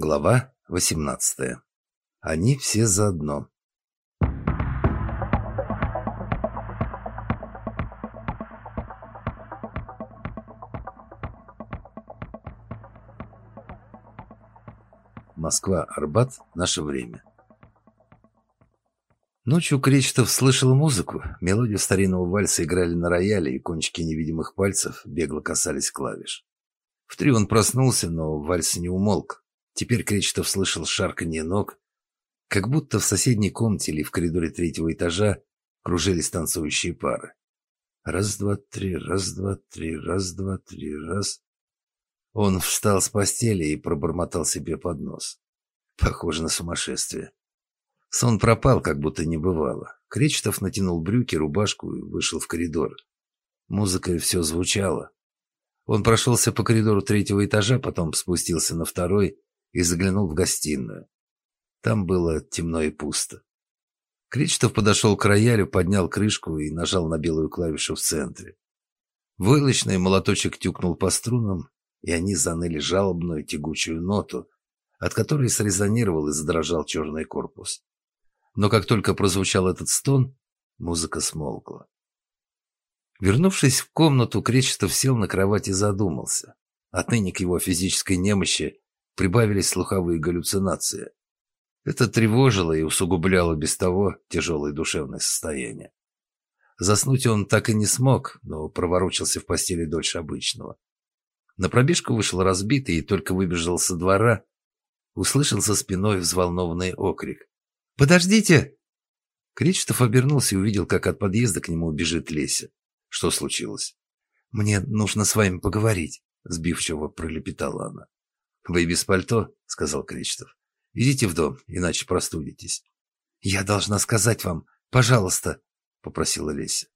Глава 18. Они все заодно. Москва, Арбат, наше время. Ночью Кречетов слышал музыку. Мелодию старинного вальса играли на рояле, и кончики невидимых пальцев бегло касались клавиш. В три он проснулся, но вальс не умолк. Теперь Кречетов слышал шарканье ног, как будто в соседней комнате или в коридоре третьего этажа кружились танцующие пары. Раз, два, три, раз, два, три, раз, два, три, раз. Он встал с постели и пробормотал себе под нос. Похоже на сумасшествие. Сон пропал, как будто не бывало. Кречетов натянул брюки, рубашку и вышел в коридор. Музыка все звучала. Он прошелся по коридору третьего этажа, потом спустился на второй и заглянул в гостиную. Там было темно и пусто. Кречетов подошел к роялю, поднял крышку и нажал на белую клавишу в центре. Войлочный молоточек тюкнул по струнам, и они заныли жалобную тягучую ноту, от которой срезонировал и задрожал черный корпус. Но как только прозвучал этот стон, музыка смолкла. Вернувшись в комнату, Кречетов сел на кровать и задумался. Отныне к его физической немощи прибавились слуховые галлюцинации. Это тревожило и усугубляло без того тяжелое душевное состояние. Заснуть он так и не смог, но проворочился в постели дольше обычного. На пробежку вышел разбитый и только выбежал со двора, услышал за спиной взволнованный окрик. «Подождите!» Кречетов обернулся и увидел, как от подъезда к нему бежит Леся. Что случилось? «Мне нужно с вами поговорить», — сбивчиво пролепетала она. «Вы без пальто?» — сказал Кречетов. «Идите в дом, иначе простудитесь». «Я должна сказать вам, пожалуйста», — попросила Леся.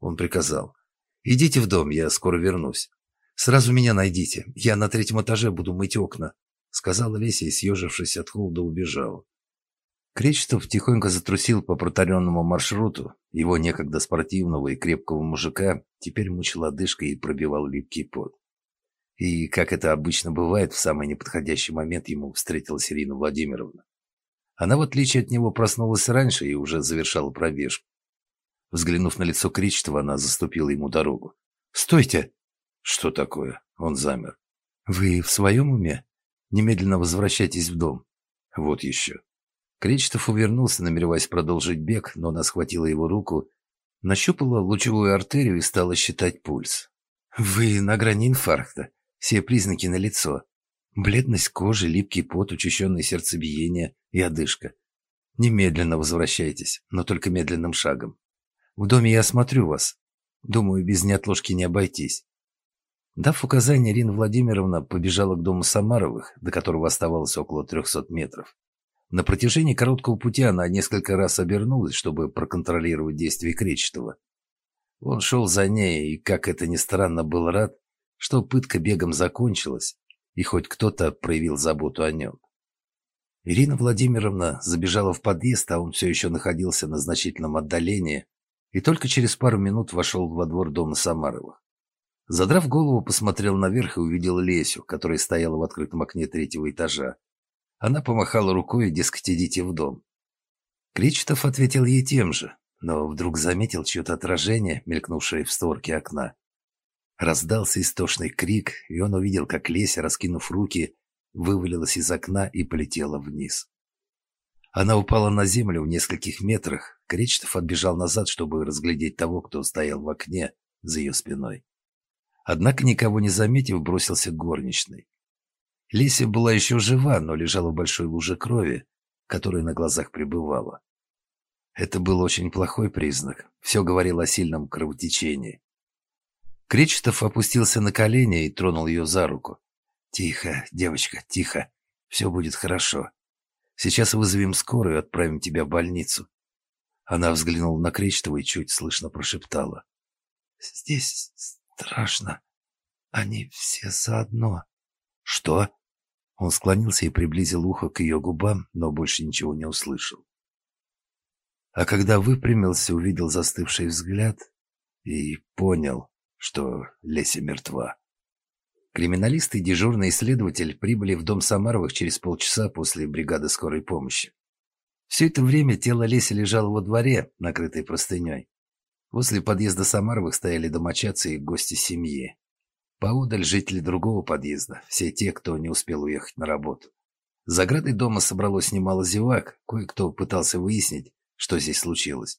Он приказал. «Идите в дом, я скоро вернусь. Сразу меня найдите, я на третьем этаже буду мыть окна», — сказала Леся и, съежившись от холода, убежала. Кречетов тихонько затрусил по протаренному маршруту. Его некогда спортивного и крепкого мужика теперь мучила одышка и пробивал липкий пот. И, как это обычно бывает, в самый неподходящий момент ему встретилась Ирина Владимировна. Она, в отличие от него, проснулась раньше и уже завершала пробежку. Взглянув на лицо Кричтова, она заступила ему дорогу. «Стойте!» «Что такое?» Он замер. «Вы в своем уме? Немедленно возвращайтесь в дом». «Вот еще». Кречетов увернулся, намереваясь продолжить бег, но она схватила его руку, нащупала лучевую артерию и стала считать пульс. «Вы на грани инфаркта. Все признаки налицо. Бледность кожи, липкий пот, учащенное сердцебиение и одышка. Немедленно возвращайтесь, но только медленным шагом. В доме я осмотрю вас. Думаю, без неотложки не обойтись. Дав указание, Ирина Владимировна побежала к дому Самаровых, до которого оставалось около 300 метров. На протяжении короткого пути она несколько раз обернулась, чтобы проконтролировать действия Кречетова. Он шел за ней и, как это ни странно, был рад, что пытка бегом закончилась, и хоть кто-то проявил заботу о нем. Ирина Владимировна забежала в подъезд, а он все еще находился на значительном отдалении, и только через пару минут вошел во двор дома Самаровых. Задрав голову, посмотрел наверх и увидел Лесю, которая стояла в открытом окне третьего этажа. Она помахала рукой, дескать, идите в дом. Кречетов ответил ей тем же, но вдруг заметил чье-то отражение, мелькнувшее в створке окна. Раздался истошный крик, и он увидел, как Леся, раскинув руки, вывалилась из окна и полетела вниз. Она упала на землю в нескольких метрах. Кречетов отбежал назад, чтобы разглядеть того, кто стоял в окне за ее спиной. Однако, никого не заметив, бросился к горничной. Леся была еще жива, но лежала в большой луже крови, которая на глазах пребывала. Это был очень плохой признак. Все говорило о сильном кровотечении. Кречетов опустился на колени и тронул ее за руку. «Тихо, девочка, тихо. Все будет хорошо. Сейчас вызовем скорую и отправим тебя в больницу». Она взглянула на Кречетова и чуть слышно прошептала. «Здесь страшно. Они все заодно». «Что?» Он склонился и приблизил ухо к ее губам, но больше ничего не услышал. А когда выпрямился, увидел застывший взгляд и понял, что Леся мертва. Криминалисты и дежурный исследователь прибыли в дом Самаровых через полчаса после бригады скорой помощи. Все это время тело Леси лежало во дворе, накрытой простыней. Возле подъезда Самаровых стояли домочадцы и гости семьи. Поодаль жители другого подъезда, все те, кто не успел уехать на работу. За оградой дома собралось немало зевак, кое-кто пытался выяснить, что здесь случилось.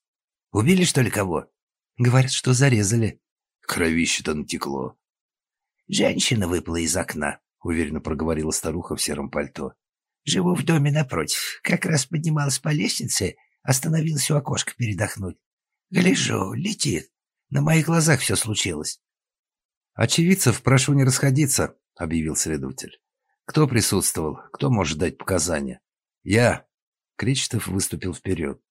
«Убили, что ли, кого?» «Говорят, что зарезали». Кровище-то натекло. «Женщина выпала из окна», — уверенно проговорила старуха в сером пальто. «Живу в доме напротив. Как раз поднималась по лестнице, остановилась у окошка передохнуть. Гляжу, летит. На моих глазах все случилось». «Очевидцев прошу не расходиться», — объявил следователь. «Кто присутствовал? Кто может дать показания?» «Я». Кречетов выступил вперед.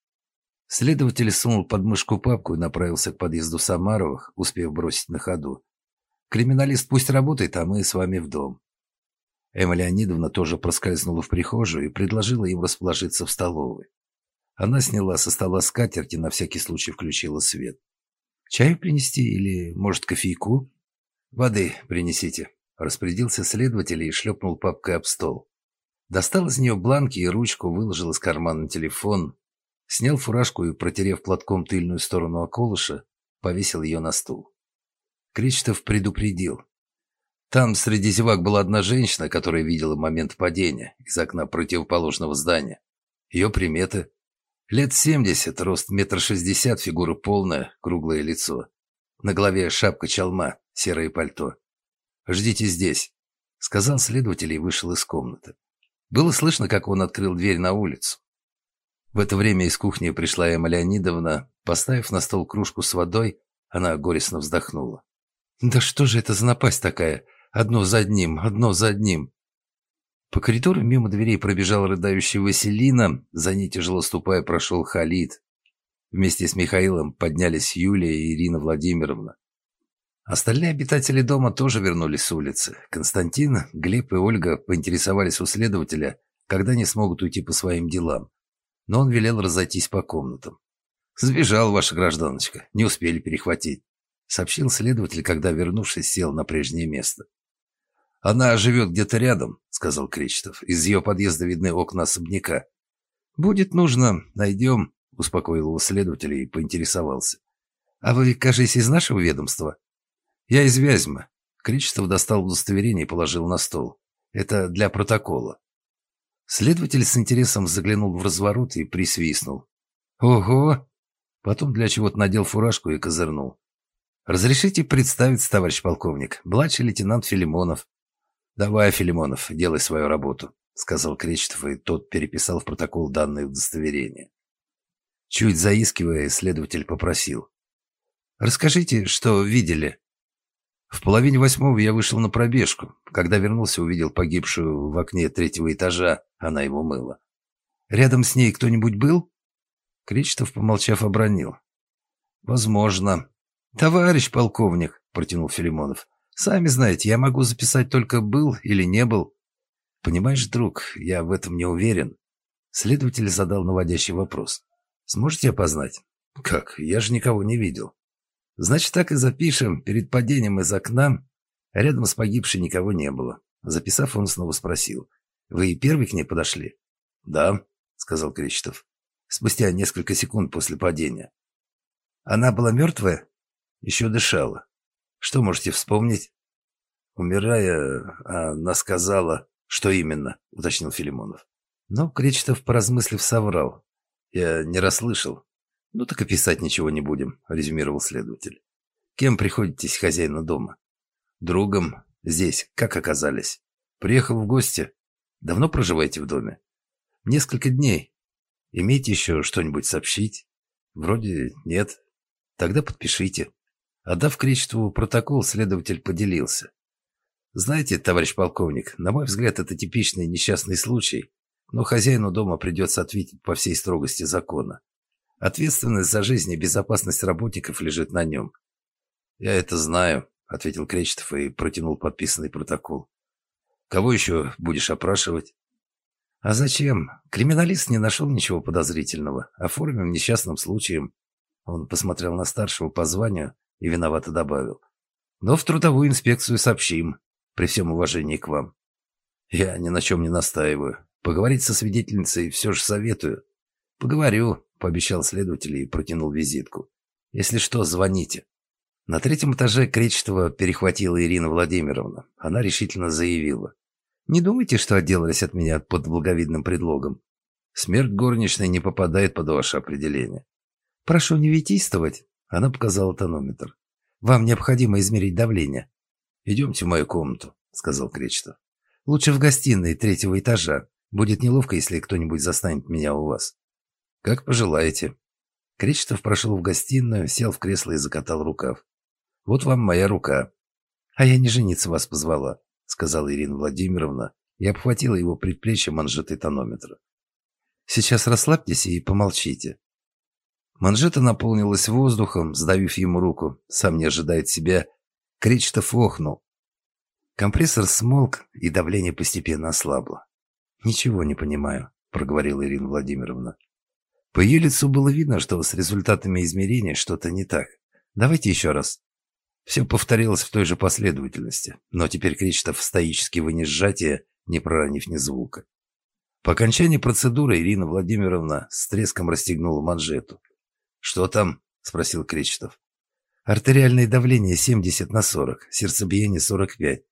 Следователь сунул под мышку папку и направился к подъезду Самаровых, успев бросить на ходу. Криминалист пусть работает, а мы с вами в дом. Эмма Леонидовна тоже проскользнула в прихожую и предложила им расположиться в столовой. Она сняла со стола скатерть и на всякий случай включила свет. «Чаю принести или, может, кофейку?» «Воды принесите», — распорядился следователь и шлепнул папкой об стол. Достал из нее бланки и ручку, выложил из кармана телефон, снял фуражку и, протерев платком тыльную сторону околыша, повесил ее на стул. Кречетов предупредил. Там среди зевак была одна женщина, которая видела момент падения из окна противоположного здания. Ее приметы. Лет семьдесят, рост метр шестьдесят, фигура полная, круглое лицо. На голове шапка-чалма, серое пальто. «Ждите здесь», — сказал следователь и вышел из комнаты. Было слышно, как он открыл дверь на улицу. В это время из кухни пришла Эмма Леонидовна. Поставив на стол кружку с водой, она горестно вздохнула. Да что же это за напасть такая? Одно за одним, одно за одним. По коридору мимо дверей пробежал рыдающий Василина, за ней тяжело ступая прошел Халид. Вместе с Михаилом поднялись Юлия и Ирина Владимировна. Остальные обитатели дома тоже вернулись с улицы. Константин, Глеб и Ольга поинтересовались у следователя, когда не смогут уйти по своим делам. Но он велел разойтись по комнатам. «Сбежал ваша гражданочка, не успели перехватить» сообщил следователь, когда, вернувшись, сел на прежнее место. «Она живет где-то рядом», — сказал Кречетов. «Из ее подъезда видны окна особняка». «Будет нужно, найдем», — успокоил его следователь и поинтересовался. «А вы, кажется, из нашего ведомства?» «Я из Вязьмы». Кречетов достал удостоверение и положил на стол. «Это для протокола». Следователь с интересом заглянул в разворот и присвистнул. «Ого!» Потом для чего-то надел фуражку и козырнул. «Разрешите представиться, товарищ полковник, младший лейтенант Филимонов». «Давай, Филимонов, делай свою работу», — сказал Кречетов, и тот переписал в протокол данные удостоверения. Чуть заискивая, следователь попросил. «Расскажите, что видели?» В половине восьмого я вышел на пробежку. Когда вернулся, увидел погибшую в окне третьего этажа. Она его мыла. «Рядом с ней кто-нибудь был?» Кречетов, помолчав, обронил. «Возможно. «Товарищ полковник», — протянул Филимонов, — «сами знаете, я могу записать только «был» или «не был». Понимаешь, друг, я в этом не уверен». Следователь задал наводящий вопрос. «Сможете опознать?» «Как? Я же никого не видел». «Значит, так и запишем. Перед падением из окна рядом с погибшей никого не было». Записав, он снова спросил. «Вы первый к ней подошли?» «Да», — сказал Кречетов. Спустя несколько секунд после падения. «Она была мертвая?» еще дышала. Что можете вспомнить? Умирая, она сказала... Что именно? Уточнил Филимонов. Но Кречетов, поразмыслив, соврал. Я не расслышал. Ну так и писать ничего не будем, резюмировал следователь. Кем приходитесь хозяина дома? Другом. Здесь. Как оказались? Приехал в гости. Давно проживаете в доме? Несколько дней. Имеете еще что-нибудь сообщить? Вроде нет. Тогда подпишите. Отдав Кречетову протокол, следователь поделился. «Знаете, товарищ полковник, на мой взгляд, это типичный несчастный случай, но хозяину дома придется ответить по всей строгости закона. Ответственность за жизнь и безопасность работников лежит на нем». «Я это знаю», — ответил Кречетов и протянул подписанный протокол. «Кого еще будешь опрашивать?» «А зачем? Криминалист не нашел ничего подозрительного. Оформим несчастным случаем». Он посмотрел на старшего по званию и виновато добавил. Но в трудовую инспекцию сообщим. при всем уважении к вам. Я ни на чем не настаиваю. Поговорить со свидетельницей все же советую. Поговорю, пообещал следователь и протянул визитку. Если что, звоните. На третьем этаже Кречетова перехватила Ирина Владимировна. Она решительно заявила. «Не думайте, что отделались от меня под благовидным предлогом. Смерть горничной не попадает под ваше определение. Прошу не витийствовать». Она показала тонометр. «Вам необходимо измерить давление». «Идемте в мою комнату», — сказал Кречетов. «Лучше в гостиной третьего этажа. Будет неловко, если кто-нибудь застанет меня у вас». «Как пожелаете». Кречетов прошел в гостиную, сел в кресло и закатал рукав. «Вот вам моя рука». «А я не жениться вас позвала», — сказала Ирина Владимировна и обхватила его предплечье манжетой тонометра. «Сейчас расслабьтесь и помолчите». Манжета наполнилась воздухом, сдавив ему руку. Сам не ожидает себя. Кречетов охнул. Компрессор смолк, и давление постепенно ослабло. «Ничего не понимаю», — проговорила Ирина Владимировна. По ее лицу было видно, что с результатами измерения что-то не так. «Давайте еще раз». Все повторилось в той же последовательности, но теперь Кречетов стоически вынес сжатие, не проронив ни звука. По окончании процедуры Ирина Владимировна с треском расстегнула манжету. «Что там?» – спросил Кречетов. «Артериальное давление 70 на 40, сердцебиение 45.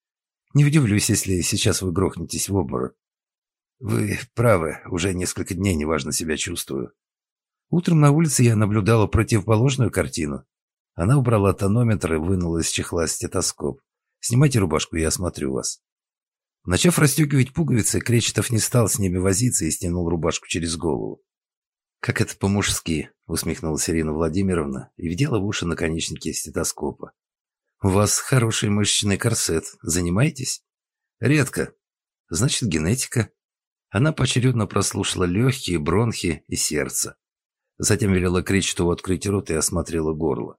Не удивлюсь, если сейчас вы грохнетесь в обморок. Вы правы, уже несколько дней неважно себя чувствую. Утром на улице я наблюдала противоположную картину. Она убрала тонометр и вынула из чехла стетоскоп. «Снимайте рубашку, я осмотрю вас». Начав расстегивать пуговицы, Кречетов не стал с ними возиться и стянул рубашку через голову. «Как это по-мужски», — усмехнулась Ирина Владимировна и вдела в уши наконечники стетоскопа. «У вас хороший мышечный корсет. Занимаетесь?» «Редко. Значит, генетика». Она поочередно прослушала легкие, бронхи и сердце. Затем велела Кречетову открыть рот и осмотрела горло.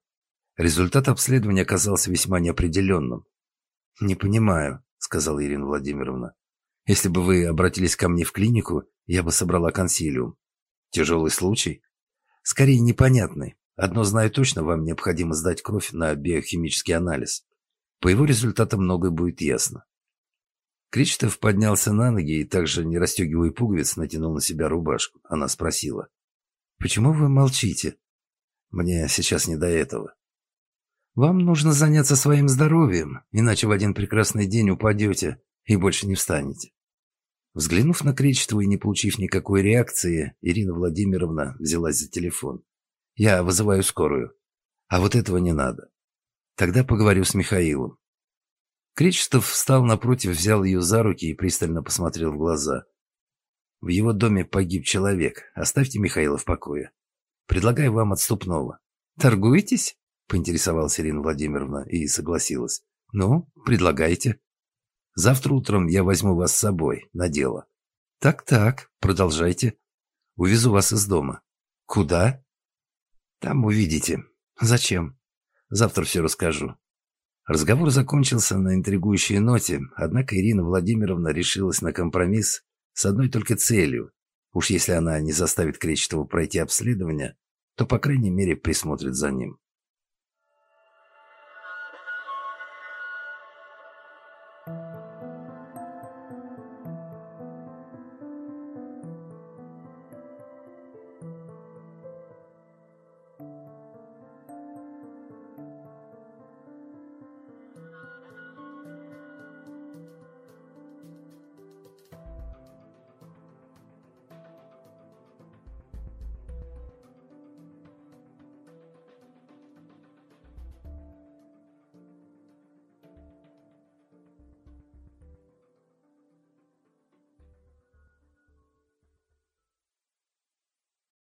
Результат обследования оказался весьма неопределенным. «Не понимаю», — сказала Ирина Владимировна. «Если бы вы обратились ко мне в клинику, я бы собрала консилиум. Тяжелый случай? Скорее, непонятный. Одно знаю точно, вам необходимо сдать кровь на биохимический анализ. По его результатам многое будет ясно». Кричтов поднялся на ноги и также, не расстегивая пуговиц, натянул на себя рубашку. Она спросила. «Почему вы молчите?» «Мне сейчас не до этого. Вам нужно заняться своим здоровьем, иначе в один прекрасный день упадете и больше не встанете. Взглянув на Кречетова и не получив никакой реакции, Ирина Владимировна взялась за телефон. «Я вызываю скорую. А вот этого не надо. Тогда поговорю с Михаилом». Кречетов встал напротив, взял ее за руки и пристально посмотрел в глаза. «В его доме погиб человек. Оставьте Михаила в покое. Предлагаю вам отступного. Торгуетесь?» — поинтересовалась Ирина Владимировна и согласилась. «Ну, предлагайте. Завтра утром я возьму вас с собой на дело». «Так-так, продолжайте. Увезу вас из дома». «Куда?» «Там увидите. Зачем?» «Завтра все расскажу». Разговор закончился на интригующей ноте, однако Ирина Владимировна решилась на компромисс с одной только целью. Уж если она не заставит Кречетова пройти обследование, то, по крайней мере, присмотрит за ним.